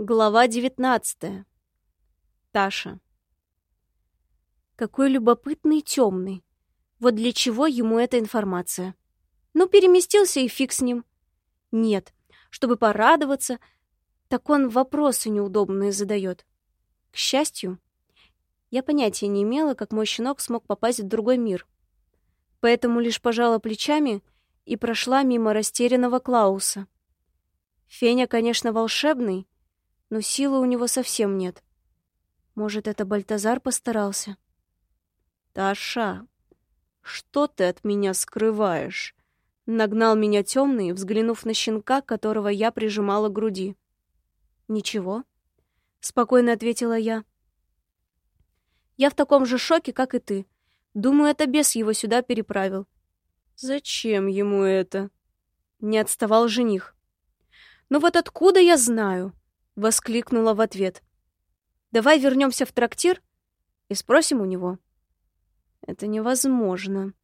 Глава девятнадцатая. Таша. Какой любопытный темный. Вот для чего ему эта информация? Ну, переместился и фиг с ним. Нет, чтобы порадоваться, так он вопросы неудобные задает. К счастью, я понятия не имела, как мой щенок смог попасть в другой мир. Поэтому лишь пожала плечами и прошла мимо растерянного Клауса. Феня, конечно, волшебный, но силы у него совсем нет. Может, это Бальтазар постарался? Таша, что ты от меня скрываешь? Нагнал меня темный, взглянув на щенка, которого я прижимала к груди. Ничего, спокойно ответила я. Я в таком же шоке, как и ты. Думаю, это бес его сюда переправил. Зачем ему это? Не отставал жених. Ну вот откуда я знаю? Воскликнула в ответ. Давай вернемся в трактир и спросим у него. Это невозможно,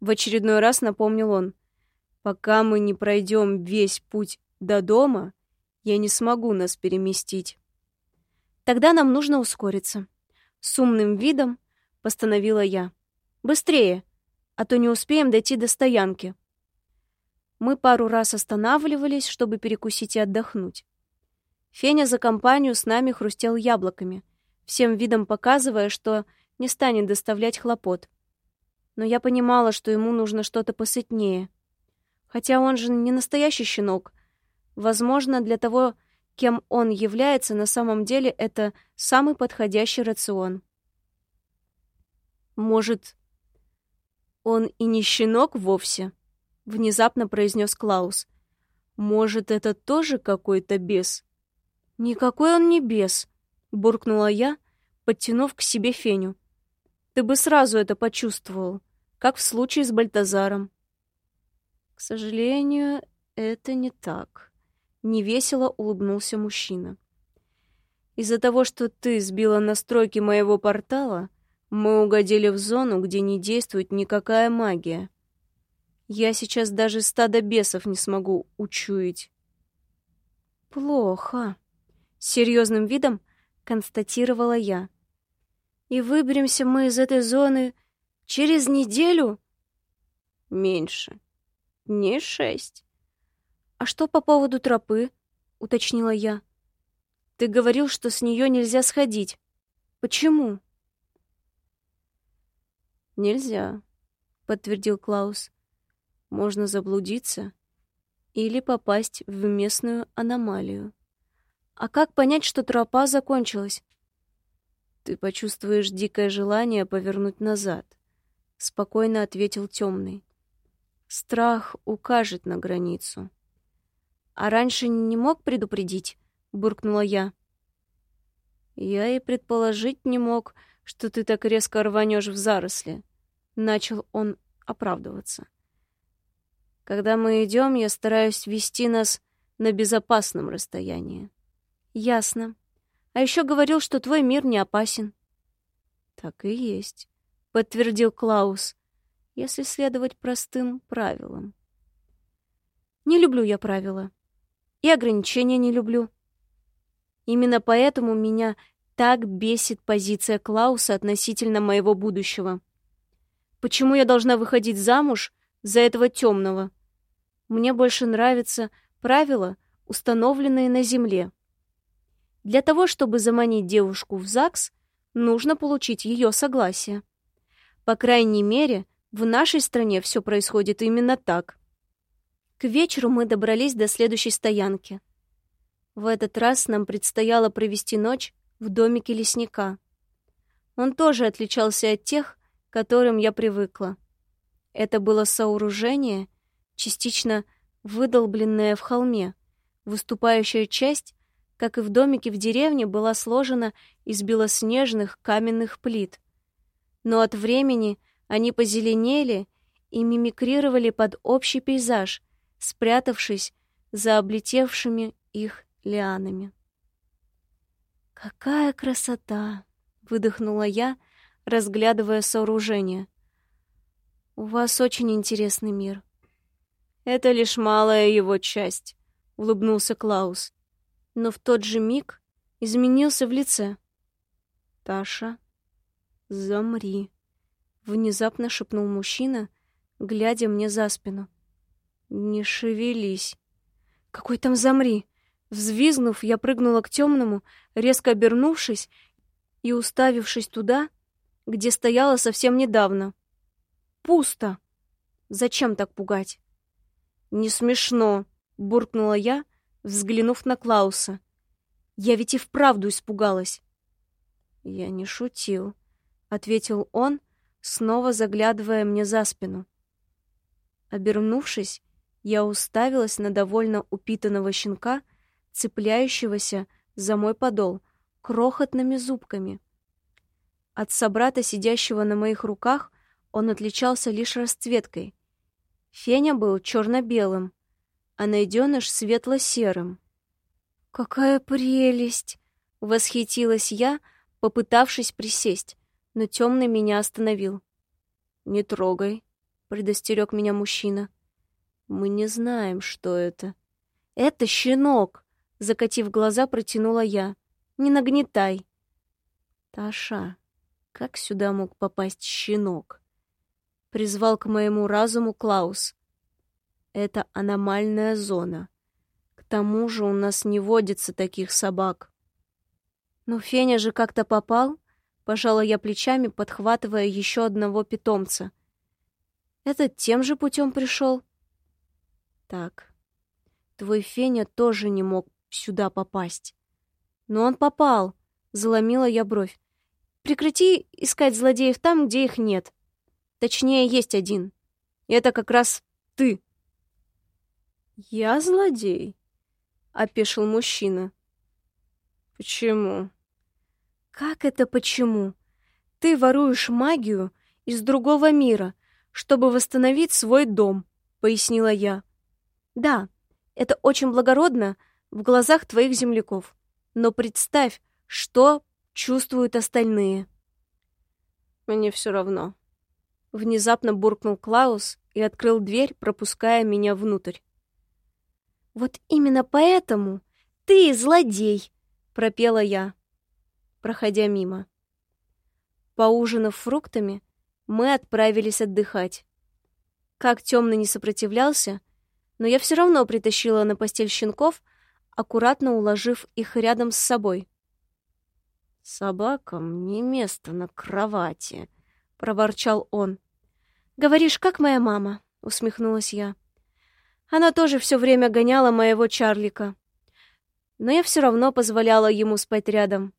в очередной раз напомнил он. Пока мы не пройдем весь путь до дома, я не смогу нас переместить. Тогда нам нужно ускориться. С умным видом постановила я. Быстрее, а то не успеем дойти до стоянки. Мы пару раз останавливались, чтобы перекусить и отдохнуть. Феня за компанию с нами хрустел яблоками, всем видом показывая, что не станет доставлять хлопот. Но я понимала, что ему нужно что-то посытнее. Хотя он же не настоящий щенок. Возможно, для того, кем он является, на самом деле это самый подходящий рацион. Может, он и не щенок вовсе? Внезапно произнес Клаус. Может, это тоже какой-то бес? «Никакой он не бес», — буркнула я, подтянув к себе Феню. «Ты бы сразу это почувствовал, как в случае с Бальтазаром». «К сожалению, это не так», — невесело улыбнулся мужчина. «Из-за того, что ты сбила настройки моего портала, мы угодили в зону, где не действует никакая магия. Я сейчас даже стадо бесов не смогу учуять». «Плохо», серьезным видом констатировала я. И выберемся мы из этой зоны через неделю? Меньше. Не шесть. А что по поводу тропы? уточнила я. Ты говорил, что с нее нельзя сходить. Почему? Нельзя, подтвердил Клаус. Можно заблудиться или попасть в местную аномалию. А как понять, что тропа закончилась? Ты почувствуешь дикое желание повернуть назад, спокойно ответил темный. Страх укажет на границу. А раньше не мог предупредить, буркнула я. Я и предположить не мог, что ты так резко рванешь в заросли. Начал он оправдываться. Когда мы идем, я стараюсь вести нас на безопасном расстоянии. Ясно. А еще говорил, что твой мир не опасен. Так и есть, подтвердил Клаус, если следовать простым правилам. Не люблю я правила. И ограничения не люблю. Именно поэтому меня так бесит позиция Клауса относительно моего будущего. Почему я должна выходить замуж за этого темного? Мне больше нравятся правила, установленные на земле. Для того, чтобы заманить девушку в ЗАГС, нужно получить ее согласие. По крайней мере, в нашей стране все происходит именно так. К вечеру мы добрались до следующей стоянки. В этот раз нам предстояло провести ночь в домике лесника. Он тоже отличался от тех, к которым я привыкла. Это было сооружение, частично выдолбленное в холме, выступающая часть как и в домике в деревне, была сложена из белоснежных каменных плит. Но от времени они позеленели и мимикрировали под общий пейзаж, спрятавшись за облетевшими их лианами. «Какая красота!» — выдохнула я, разглядывая сооружение. «У вас очень интересный мир». «Это лишь малая его часть», — улыбнулся Клаус. Но в тот же миг изменился в лице. «Таша, замри», — внезапно шепнул мужчина, глядя мне за спину. «Не шевелись». «Какой там замри?» Взвизгнув, я прыгнула к темному, резко обернувшись и уставившись туда, где стояла совсем недавно. Пусто. Зачем так пугать? Не смешно, буркнула я, взглянув на Клауса. Я ведь и вправду испугалась. Я не шутил, ответил он, снова заглядывая мне за спину. Обернувшись, я уставилась на довольно упитанного щенка, цепляющегося за мой подол крохотными зубками. От собрата, сидящего на моих руках, он отличался лишь расцветкой. Феня был черно-белым, а найденыш светло-серым. «Какая прелесть!» — восхитилась я, попытавшись присесть, но темный меня остановил. «Не трогай», — предостерег меня мужчина. «Мы не знаем, что это». «Это щенок!» — закатив глаза, протянула я. «Не нагнетай!» «Таша, как сюда мог попасть щенок?» Призвал к моему разуму Клаус. «Это аномальная зона. К тому же у нас не водится таких собак». «Но Феня же как-то попал?» Пожала я плечами, подхватывая еще одного питомца. «Этот тем же путем пришел?» «Так, твой Феня тоже не мог сюда попасть. Но он попал, заломила я бровь. Прекрати искать злодеев там, где их нет. Точнее, есть один. И это как раз ты. Я злодей, опешил мужчина. Почему? Как это почему? Ты воруешь магию из другого мира, чтобы восстановить свой дом, пояснила я. Да, это очень благородно, в глазах твоих земляков. Но представь, что чувствуют остальные. Мне все равно. Внезапно буркнул Клаус и открыл дверь, пропуская меня внутрь. Вот именно поэтому ты злодей, пропела я, проходя мимо. Поужинав фруктами, мы отправились отдыхать. Как темный не сопротивлялся, но я все равно притащила на постель щенков, аккуратно уложив их рядом с собой. «Собакам не место на кровати», — проворчал он. «Говоришь, как моя мама», — усмехнулась я. Она тоже все время гоняла моего Чарлика. Но я все равно позволяла ему спать рядом.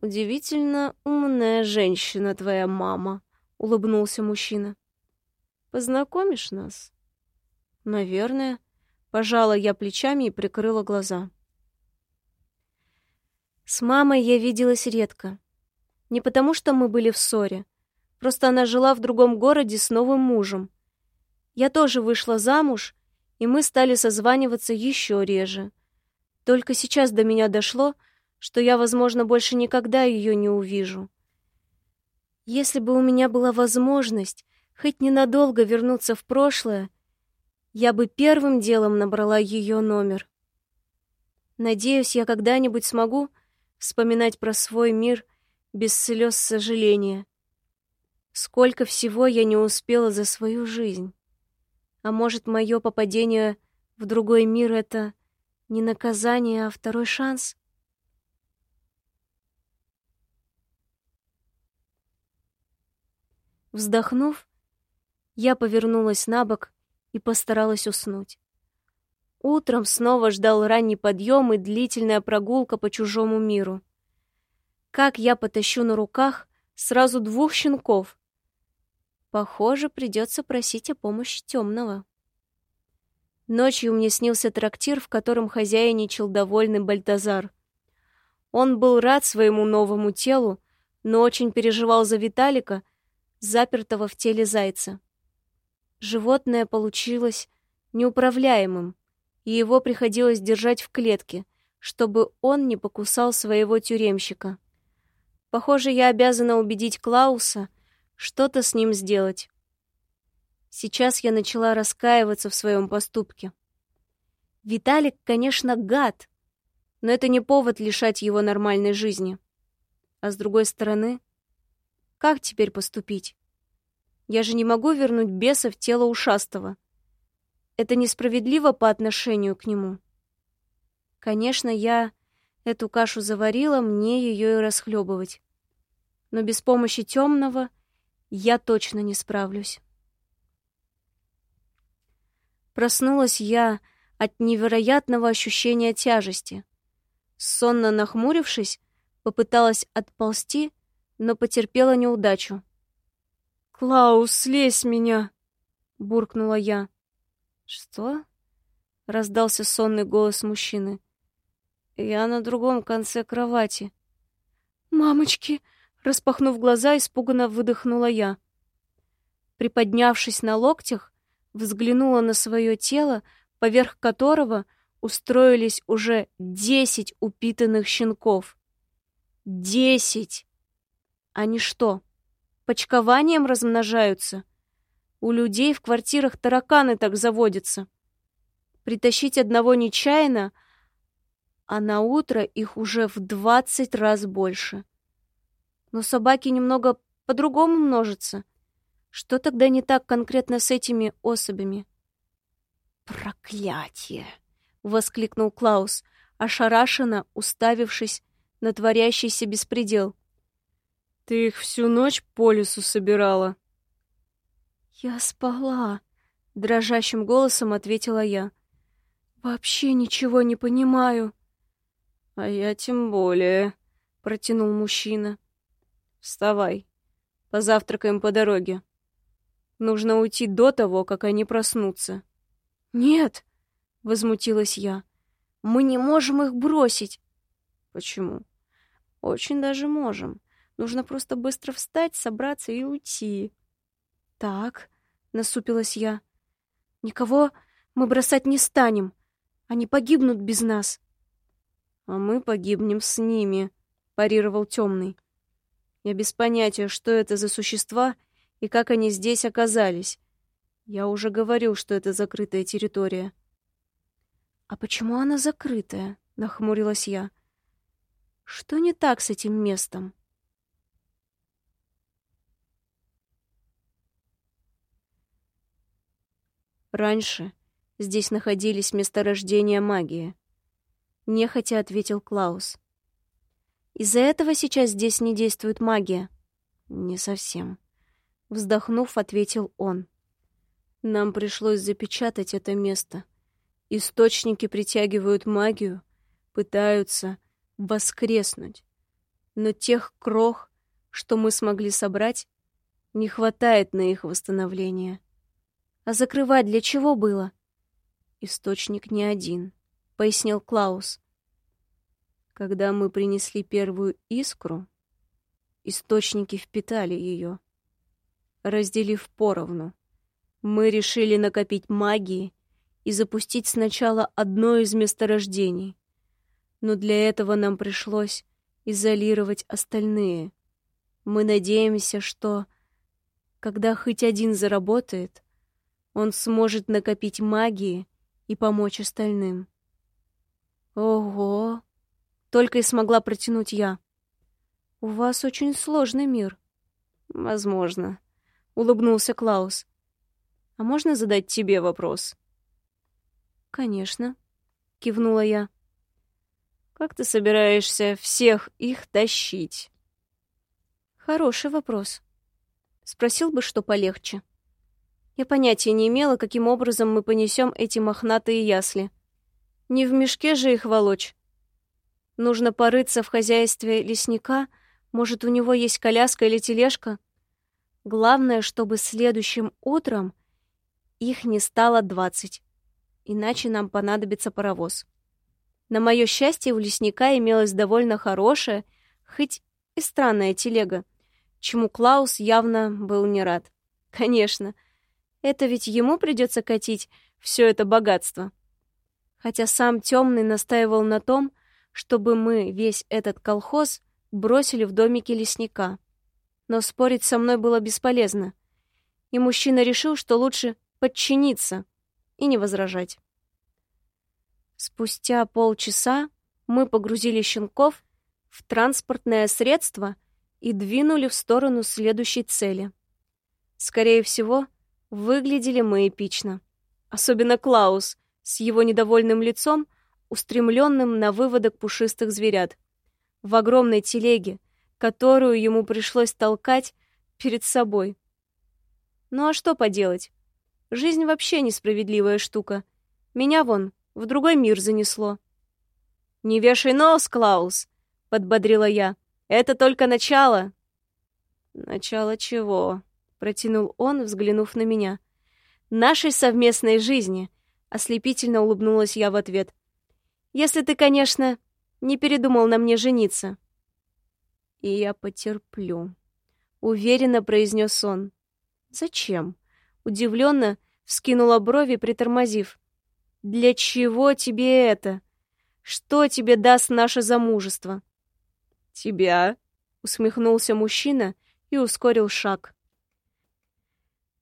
«Удивительно умная женщина твоя мама», — улыбнулся мужчина. «Познакомишь нас?» «Наверное», Пожала я плечами и прикрыла глаза. С мамой я виделась редко. Не потому, что мы были в ссоре. Просто она жила в другом городе с новым мужем. Я тоже вышла замуж, и мы стали созваниваться еще реже. Только сейчас до меня дошло, что я, возможно, больше никогда ее не увижу. Если бы у меня была возможность хоть ненадолго вернуться в прошлое, я бы первым делом набрала ее номер. Надеюсь, я когда-нибудь смогу вспоминать про свой мир без слез сожаления. Сколько всего я не успела за свою жизнь. А может, мое попадение в другой мир — это не наказание, а второй шанс? Вздохнув, я повернулась на бок и постаралась уснуть. Утром снова ждал ранний подъем и длительная прогулка по чужому миру. Как я потащу на руках сразу двух щенков? Похоже, придется просить о помощи темного. Ночью мне снился трактир, в котором хозяйничал довольный Бальтазар. Он был рад своему новому телу, но очень переживал за Виталика, запертого в теле зайца. Животное получилось неуправляемым, и его приходилось держать в клетке, чтобы он не покусал своего тюремщика. Похоже, я обязана убедить Клауса что-то с ним сделать. Сейчас я начала раскаиваться в своем поступке. Виталик, конечно, гад, Но это не повод лишать его нормальной жизни. А с другой стороны, как теперь поступить? Я же не могу вернуть беса в тело ушастого. Это несправедливо по отношению к нему. Конечно, я эту кашу заварила, мне ее и расхлебывать. Но без помощи темного я точно не справлюсь. Проснулась я от невероятного ощущения тяжести. Сонно нахмурившись, попыталась отползти, но потерпела неудачу. «Клаус, слезь меня!» — буркнула я. «Что?» — раздался сонный голос мужчины. «Я на другом конце кровати». «Мамочки!» — распахнув глаза, испуганно выдохнула я. Приподнявшись на локтях, взглянула на свое тело, поверх которого устроились уже десять упитанных щенков. Десять! Они что, почкованием размножаются? У людей в квартирах тараканы так заводятся. Притащить одного нечаянно, а на утро их уже в двадцать раз больше. Но собаки немного по-другому множатся. Что тогда не так конкретно с этими особями? «Проклятие!» — воскликнул Клаус, ошарашенно уставившись на творящийся беспредел. «Ты их всю ночь по лесу собирала?» «Я спала», — дрожащим голосом ответила я. «Вообще ничего не понимаю». «А я тем более», — протянул мужчина. «Вставай, позавтракаем по дороге. Нужно уйти до того, как они проснутся». «Нет», — возмутилась я, — «мы не можем их бросить». «Почему?» «Очень даже можем. Нужно просто быстро встать, собраться и уйти». «Так», — насупилась я, — «никого мы бросать не станем. Они погибнут без нас». «А мы погибнем с ними», — парировал темный. «Я без понятия, что это за существа и как они здесь оказались. Я уже говорил, что это закрытая территория». «А почему она закрытая?» — нахмурилась я. «Что не так с этим местом?» Раньше здесь находились месторождения магии. Нехотя ответил Клаус. Из-за этого сейчас здесь не действует магия? Не совсем. Вздохнув, ответил он. Нам пришлось запечатать это место. Источники притягивают магию, пытаются воскреснуть. Но тех крох, что мы смогли собрать, не хватает на их восстановление. А закрывать для чего было? Источник не один, пояснил Клаус. Когда мы принесли первую искру, источники впитали ее, разделив поровну. Мы решили накопить магии и запустить сначала одно из месторождений. Но для этого нам пришлось изолировать остальные. Мы надеемся, что, когда хоть один заработает, он сможет накопить магии и помочь остальным. Ого! Только и смогла протянуть я. У вас очень сложный мир. Возможно, улыбнулся Клаус. А можно задать тебе вопрос? Конечно, кивнула я. Как ты собираешься всех их тащить? Хороший вопрос. Спросил бы, что полегче. Я понятия не имела, каким образом мы понесем эти мохнатые ясли. Не в мешке же их волочь. Нужно порыться в хозяйстве лесника, может, у него есть коляска или тележка. Главное, чтобы следующим утром их не стало двадцать, иначе нам понадобится паровоз. На мое счастье, у лесника имелась довольно хорошая, хоть и странная телега, чему Клаус явно был не рад. Конечно, — это ведь ему придется катить все это богатство. Хотя сам темный настаивал на том, чтобы мы весь этот колхоз бросили в домике лесника. Но спорить со мной было бесполезно. И мужчина решил, что лучше подчиниться и не возражать. Спустя полчаса Мы погрузили щенков в транспортное средство и двинули в сторону следующей цели. Скорее всего, выглядели мы эпично. Особенно Клаус с его недовольным лицом, устремленным на выводок пушистых зверят. В огромной телеге, которую ему пришлось толкать перед собой. Ну а что поделать? Жизнь вообще несправедливая штука. Меня вон в другой мир занесло. «Не вешай нос, Клаус!» — подбодрила я. «Это только начало!» «Начало чего?» — протянул он, взглянув на меня. «Нашей совместной жизни!» — ослепительно улыбнулась я в ответ. «Если ты, конечно, не передумал на мне жениться». «И я потерплю», — уверенно произнес он. «Зачем?» Удивленно вскинула брови, притормозив. «Для чего тебе это? Что тебе даст наше замужество?» «Тебя?» — усмехнулся мужчина и ускорил шаг.